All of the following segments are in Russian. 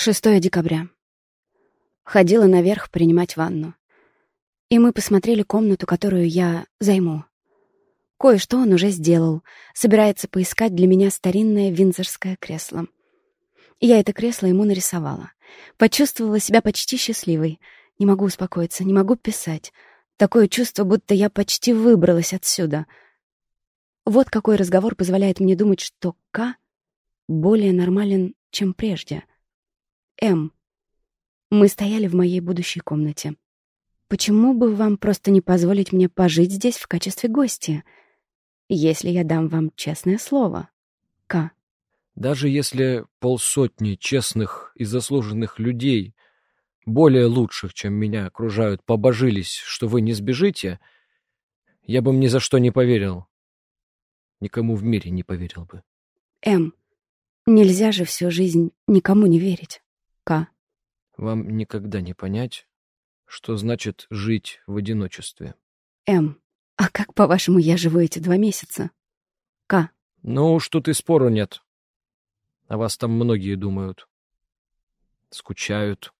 6 декабря. Ходила наверх принимать ванну. И мы посмотрели комнату, которую я займу. Кое-что он уже сделал. Собирается поискать для меня старинное винзорское кресло. Я это кресло ему нарисовала. Почувствовала себя почти счастливой. Не могу успокоиться, не могу писать. Такое чувство, будто я почти выбралась отсюда. Вот какой разговор позволяет мне думать, что К более нормален, чем прежде. М. Мы стояли в моей будущей комнате. Почему бы вам просто не позволить мне пожить здесь в качестве гостя, если я дам вам честное слово? К. Даже если полсотни честных и заслуженных людей, более лучших, чем меня, окружают, побожились, что вы не сбежите, я бы им ни за что не поверил. Никому в мире не поверил бы. М. Нельзя же всю жизнь никому не верить. К. Вам никогда не понять, что значит жить в одиночестве. М. А как, по-вашему, я живу эти два месяца? К. Ну уж тут и спору нет. О вас там многие думают. Скучают.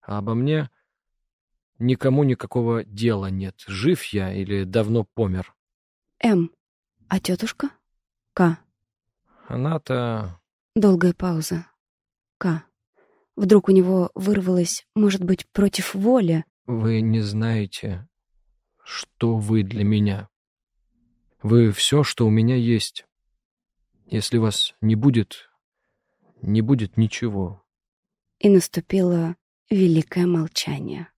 А обо мне никому никакого дела нет. Жив я или давно помер. М. А тетушка? К. Она-то... Долгая пауза. К. Вдруг у него вырвалось, может быть, против воли. Вы не знаете, что вы для меня. Вы все, что у меня есть. Если вас не будет, не будет ничего. И наступило великое молчание.